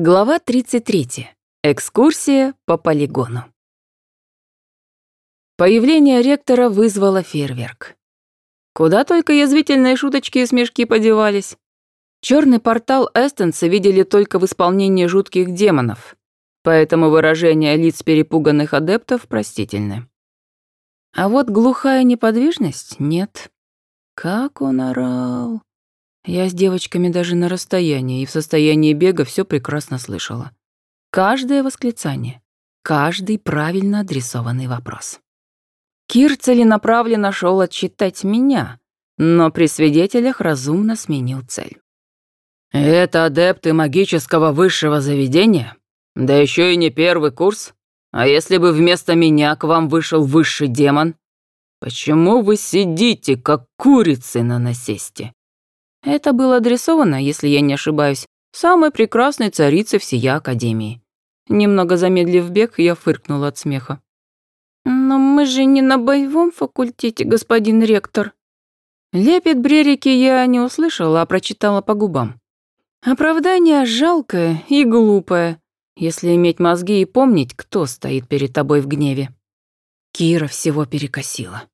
Глава 33. Экскурсия по полигону. Появление ректора вызвало фейерверк. Куда только язвительные шуточки и смешки подевались. Черный портал Эстенса видели только в исполнении жутких демонов, поэтому выражения лиц перепуганных адептов простительны. А вот глухая неподвижность — нет. Как он орал. Я с девочками даже на расстоянии и в состоянии бега все прекрасно слышала. Каждое восклицание, каждый правильно адресованный вопрос. Кир целенаправленно шел отчитать меня, но при свидетелях разумно сменил цель. «Это адепты магического высшего заведения? Да еще и не первый курс? А если бы вместо меня к вам вышел высший демон? Почему вы сидите, как курицы на насесте?» Это было адресовано, если я не ошибаюсь, самой прекрасной царице всея Академии. Немного замедлив бег, я фыркнула от смеха. «Но мы же не на боевом факультете, господин ректор». Лепет Брерики я не услышала, а прочитала по губам. Оправдание жалкое и глупое, если иметь мозги и помнить, кто стоит перед тобой в гневе. Кира всего перекосила.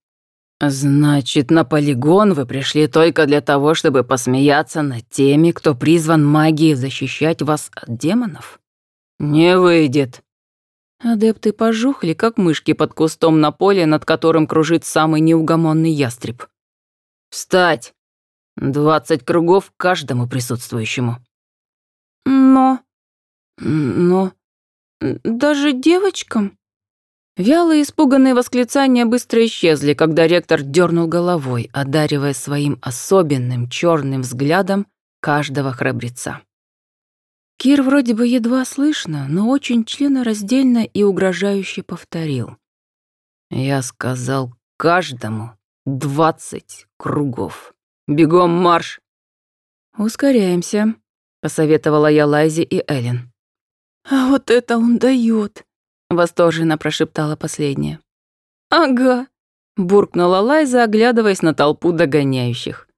«Значит, на полигон вы пришли только для того, чтобы посмеяться над теми, кто призван магией защищать вас от демонов? Не выйдет». Адепты пожухли, как мышки под кустом на поле, над которым кружит самый неугомонный ястреб. «Встать! Двадцать кругов каждому присутствующему». «Но... но... даже девочкам?» Вялые испуганные восклицания быстро исчезли, когда ректор дернул головой, одаривая своим особенным черным взглядом каждого храбреца. Кир вроде бы едва слышно, но очень членораздельно и угрожающе повторил. «Я сказал каждому двадцать кругов. Бегом марш!» «Ускоряемся», — посоветовала я Лайзе и Эллен. «А вот это он дает, Восторженно прошептала последняя. «Ага», — буркнула Лайза, оглядываясь на толпу догоняющих.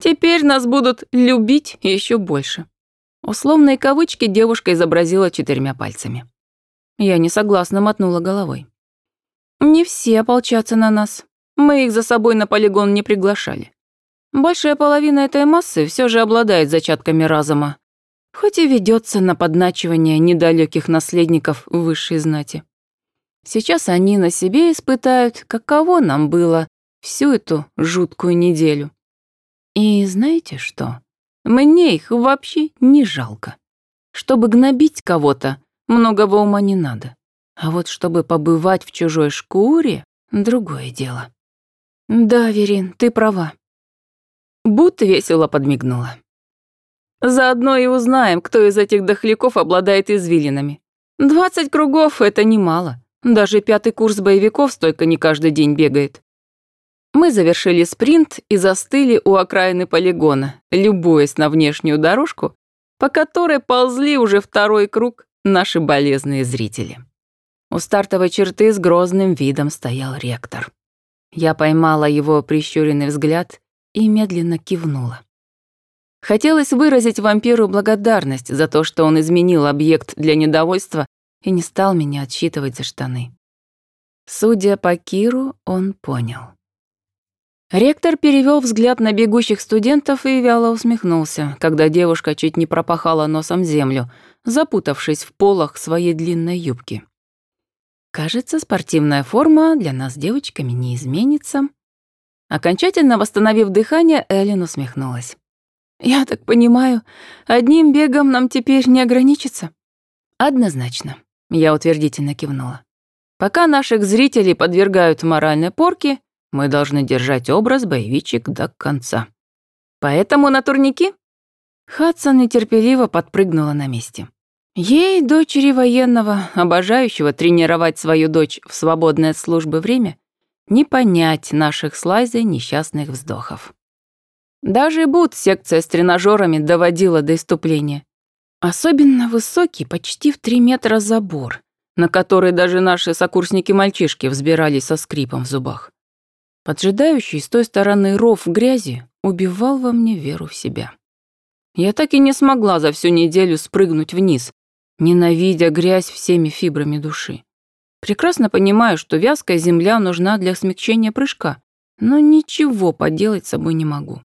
«Теперь нас будут любить еще больше». Условные кавычки девушка изобразила четырьмя пальцами. Я не согласно мотнула головой. «Не все ополчатся на нас. Мы их за собой на полигон не приглашали. Большая половина этой массы все же обладает зачатками разума, хоть и ведется на подначивание недалеких наследников высшей знати. Сейчас они на себе испытают, каково нам было всю эту жуткую неделю. И знаете что? Мне их вообще не жалко. Чтобы гнобить кого-то, многого ума не надо. А вот чтобы побывать в чужой шкуре — другое дело. Да, Верин, ты права. Будто весело подмигнула. Заодно и узнаем, кто из этих дохляков обладает извилинами. Двадцать кругов — это немало. Даже пятый курс боевиков столько не каждый день бегает. Мы завершили спринт и застыли у окраины полигона, любуясь на внешнюю дорожку, по которой ползли уже второй круг наши болезные зрители. У стартовой черты с грозным видом стоял ректор. Я поймала его прищуренный взгляд и медленно кивнула. Хотелось выразить вампиру благодарность за то, что он изменил объект для недовольства и не стал меня отсчитывать за штаны. Судя по Киру, он понял. Ректор перевел взгляд на бегущих студентов и вяло усмехнулся, когда девушка чуть не пропахала носом землю, запутавшись в полах своей длинной юбки. Кажется, спортивная форма для нас девочками не изменится. Окончательно восстановив дыхание, Эллен усмехнулась. «Я так понимаю, одним бегом нам теперь не ограничится?» «Однозначно», — я утвердительно кивнула. «Пока наших зрителей подвергают моральной порке, мы должны держать образ боевичек до конца. Поэтому на турники?» Хадсон нетерпеливо подпрыгнула на месте. Ей, дочери военного, обожающего тренировать свою дочь в свободное от службы время, не понять наших с Лайзой несчастных вздохов. Даже Бут секция с тренажерами доводила до иступления. Особенно высокий, почти в три метра забор, на который даже наши сокурсники-мальчишки взбирались со скрипом в зубах. Поджидающий с той стороны ров грязи убивал во мне веру в себя. Я так и не смогла за всю неделю спрыгнуть вниз, ненавидя грязь всеми фибрами души. Прекрасно понимаю, что вязкая земля нужна для смягчения прыжка, но ничего поделать с собой не могу.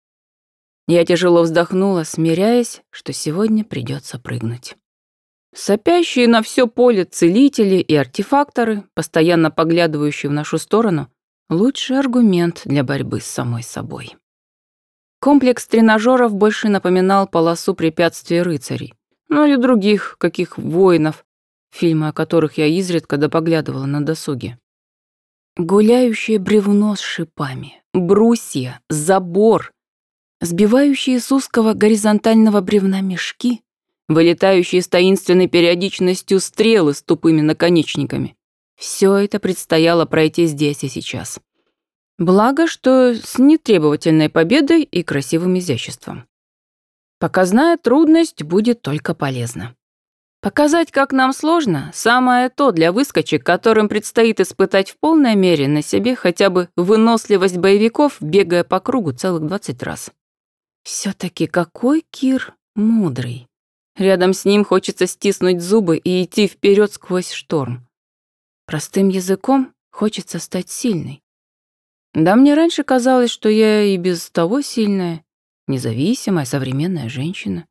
Я тяжело вздохнула, смиряясь, что сегодня придется прыгнуть. Сопящие на все поле целители и артефакторы, постоянно поглядывающие в нашу сторону, лучший аргумент для борьбы с самой собой. Комплекс тренажеров больше напоминал полосу препятствий рыцарей, ну или других каких воинов, фильмы о которых я изредка допоглядывала на досуге. Гуляющее бревно с шипами, брусья, забор, сбивающие с узкого горизонтального бревна мешки, вылетающие с таинственной периодичностью стрелы с тупыми наконечниками. Все это предстояло пройти здесь и сейчас. Благо, что с нетребовательной победой и красивым изяществом. Показная трудность будет только полезна. Показать, как нам сложно, самое то для выскочек, которым предстоит испытать в полной мере на себе хотя бы выносливость боевиков, бегая по кругу целых 20 раз. Все таки какой Кир мудрый. Рядом с ним хочется стиснуть зубы и идти вперед сквозь шторм. Простым языком хочется стать сильной. Да мне раньше казалось, что я и без того сильная, независимая, современная женщина.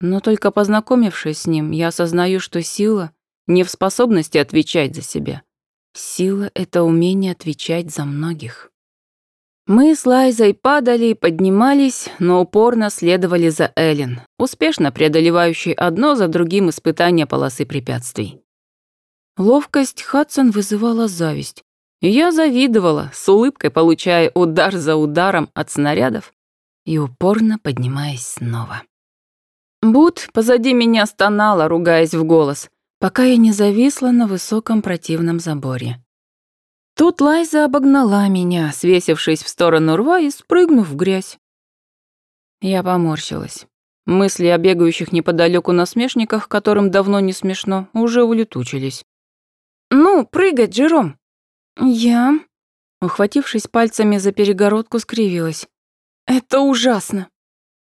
Но только познакомившись с ним, я осознаю, что сила не в способности отвечать за себя. Сила — это умение отвечать за многих. Мы с Лайзой падали и поднимались, но упорно следовали за Эллен, успешно преодолевающей одно за другим испытания полосы препятствий. Ловкость Хадсон вызывала зависть, я завидовала, с улыбкой получая удар за ударом от снарядов и упорно поднимаясь снова. Бут позади меня стонала, ругаясь в голос, пока я не зависла на высоком противном заборе. Тут Лайза обогнала меня, свесившись в сторону рва и спрыгнув в грязь. Я поморщилась. Мысли о бегающих неподалеку насмешниках, которым давно не смешно, уже улетучились. «Ну, прыгать, Джером!» «Я...» Ухватившись пальцами за перегородку, скривилась. «Это ужасно!»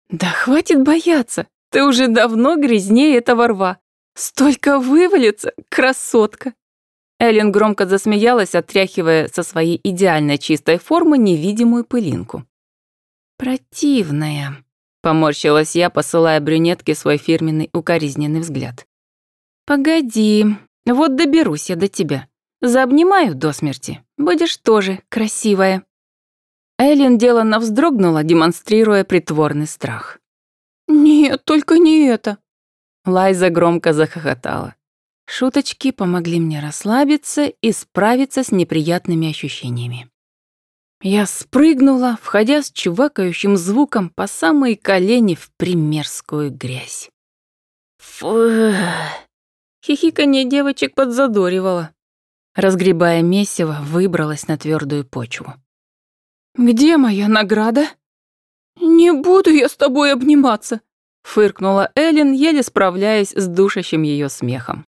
«Да хватит бояться! Ты уже давно грязнее этого рва! Столько вывалится, красотка!» Эллен громко засмеялась, отряхивая со своей идеально чистой формы невидимую пылинку. «Противная», — поморщилась я, посылая брюнетке свой фирменный укоризненный взгляд. «Погоди, вот доберусь я до тебя. Заобнимаю до смерти. Будешь тоже красивая». Эллен деланно вздрогнула, демонстрируя притворный страх. «Нет, только не это». Лайза громко захохотала. Шуточки помогли мне расслабиться и справиться с неприятными ощущениями. Я спрыгнула, входя с чувакающим звуком по самые колени в примерскую грязь. Фу. Хихиканье девочек подзадоривало. Разгребая месиво, выбралась на твердую почву. «Где моя награда?» «Не буду я с тобой обниматься», — фыркнула Эллен, еле справляясь с душащим ее смехом.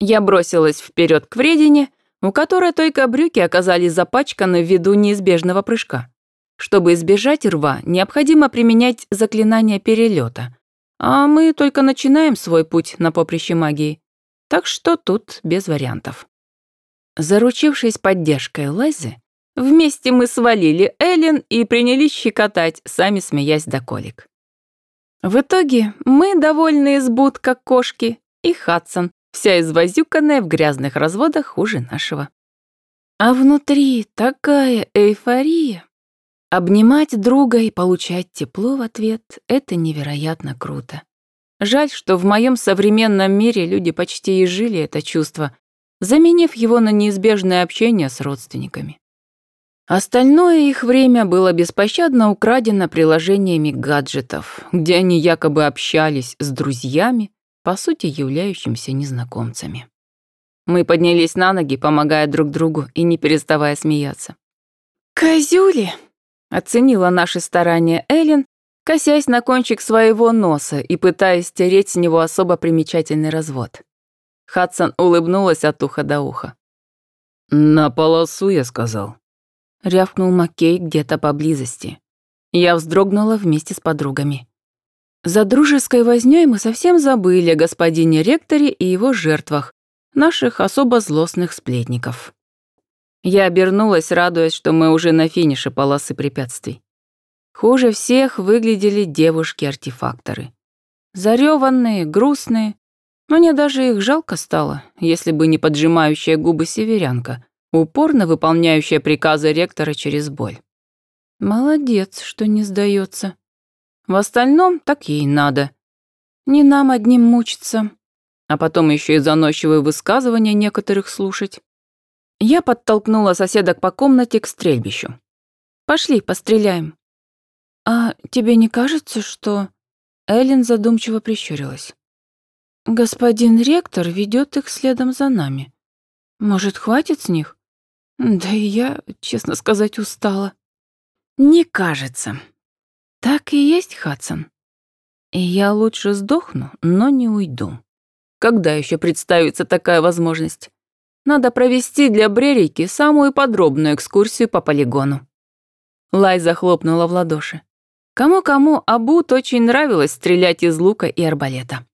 Я бросилась вперед к вредине, у которой только брюки оказались запачканы ввиду неизбежного прыжка. Чтобы избежать рва, необходимо применять заклинание перелета, а мы только начинаем свой путь на поприще магии, так что тут без вариантов. Заручившись поддержкой Лайзы, вместе мы свалили Эллен и принялись щекотать, сами смеясь до колик. В итоге мы, довольные сбуд, как кошки, и Хадсон, вся извозюканная в грязных разводах хуже нашего. А внутри такая эйфория. Обнимать друга и получать тепло в ответ — это невероятно круто. Жаль, что в моем современном мире люди почти и жили это чувство, заменив его на неизбежное общение с родственниками. Остальное их время было беспощадно украдено приложениями гаджетов, где они якобы общались с друзьями, по сути являющимися незнакомцами. Мы поднялись на ноги, помогая друг другу и не переставая смеяться. «Козюли!» — оценила наши старания Эллен, косясь на кончик своего носа и пытаясь стереть с него особо примечательный развод. Хадсон улыбнулась от уха до уха. «На полосу, я сказал», — рявкнул Маккей где-то поблизости. Я вздрогнула вместе с подругами. За дружеской вознёй мы совсем забыли о господине ректоре и его жертвах, наших особо злостных сплетников. Я обернулась, радуясь, что мы уже на финише полосы препятствий. Хуже всех выглядели девушки-артефакторы. Зарёванные, грустные. Мне даже их жалко стало, если бы не поджимающая губы северянка, упорно выполняющая приказы ректора через боль. Молодец, что не сдается. В остальном так ей надо. Не нам одним мучиться, а потом еще и заносчивые высказывания некоторых слушать. Я подтолкнула соседок по комнате к стрельбищу. «Пошли, постреляем». «А тебе не кажется, что...» Эллен задумчиво прищурилась. «Господин ректор ведет их следом за нами. Может, хватит с них? Да и я, честно сказать, устала». «Не кажется», так и есть, Хадсон. Я лучше сдохну, но не уйду. Когда еще представится такая возможность? Надо провести для Брерики самую подробную экскурсию по полигону. Лай захлопнула в ладоши. Кому-кому, а Бут очень нравилось стрелять из лука и арбалета.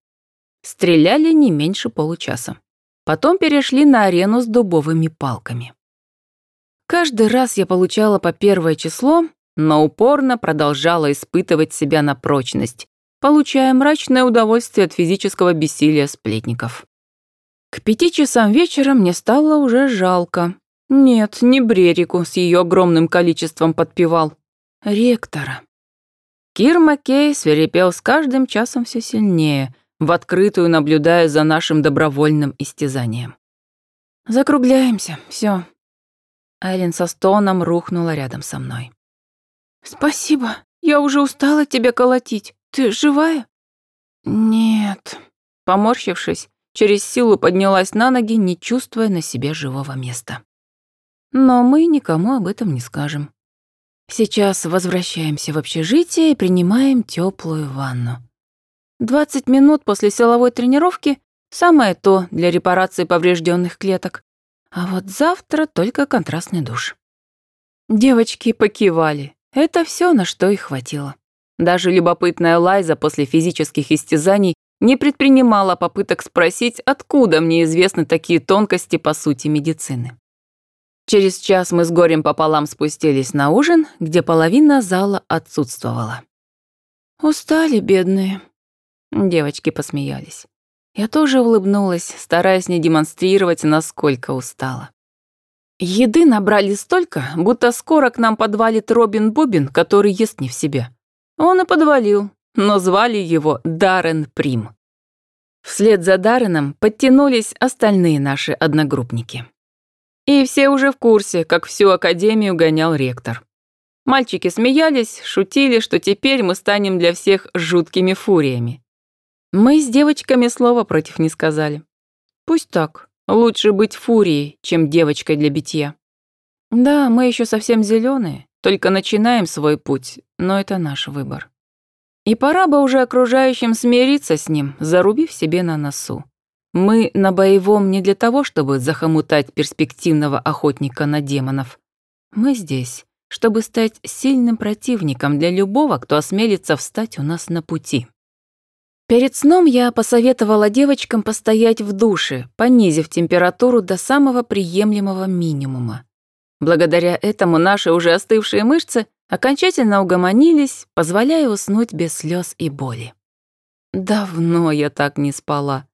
Стреляли не меньше получаса. Потом перешли на арену с дубовыми палками. Каждый раз я получала по первое число, но упорно продолжала испытывать себя на прочность, получая мрачное удовольствие от физического бессилия сплетников. К пяти часам вечера мне стало уже жалко. Нет, не Брерику с ее огромным количеством подпевал. Ректора. Кир Маккей свирепел с каждым часом все сильнее, в открытую наблюдая за нашим добровольным истязанием. «Закругляемся, все. Айлин со стоном рухнула рядом со мной. «Спасибо. Я уже устала тебя колотить. Ты живая?» «Нет». Поморщившись, через силу поднялась на ноги, не чувствуя на себе живого места. Но мы никому об этом не скажем. Сейчас возвращаемся в общежитие и принимаем теплую ванну. 20 минут после силовой тренировки – самое то для репарации поврежденных клеток. А вот завтра только контрастный душ. Девочки покивали. Это все, на что их хватило. Даже любопытная Лайза после физических истязаний не предпринимала попыток спросить, откуда мне известны такие тонкости по сути медицины. Через час мы с горем пополам спустились на ужин, где половина зала отсутствовала. «Устали, бедные», — девочки посмеялись. Я тоже улыбнулась, стараясь не демонстрировать, насколько устала. Еды набрали столько, будто скоро к нам подвалит Робин Бобин, который ест не в себя. Он и подвалил, но звали его Даррен Прим. Вслед за Дарреном подтянулись остальные наши одногруппники. И все уже в курсе, как всю академию гонял ректор. Мальчики смеялись, шутили, что теперь мы станем для всех жуткими фуриями. Мы с девочками слова против не сказали. Пусть так. Лучше быть фурией, чем девочкой для битья. Да, мы еще совсем зеленые, только начинаем свой путь, но это наш выбор. И пора бы уже окружающим смириться с ним, зарубив себе на носу. Мы на боевом не для того, чтобы захомутать перспективного охотника на демонов. Мы здесь, чтобы стать сильным противником для любого, кто осмелится встать у нас на пути. Перед сном я посоветовала девочкам постоять в душе, понизив температуру до самого приемлемого минимума. Благодаря этому наши уже остывшие мышцы окончательно угомонились, позволяя уснуть без слез и боли. Давно я так не спала.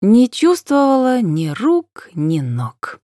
Не чувствовала ни рук, ни ног.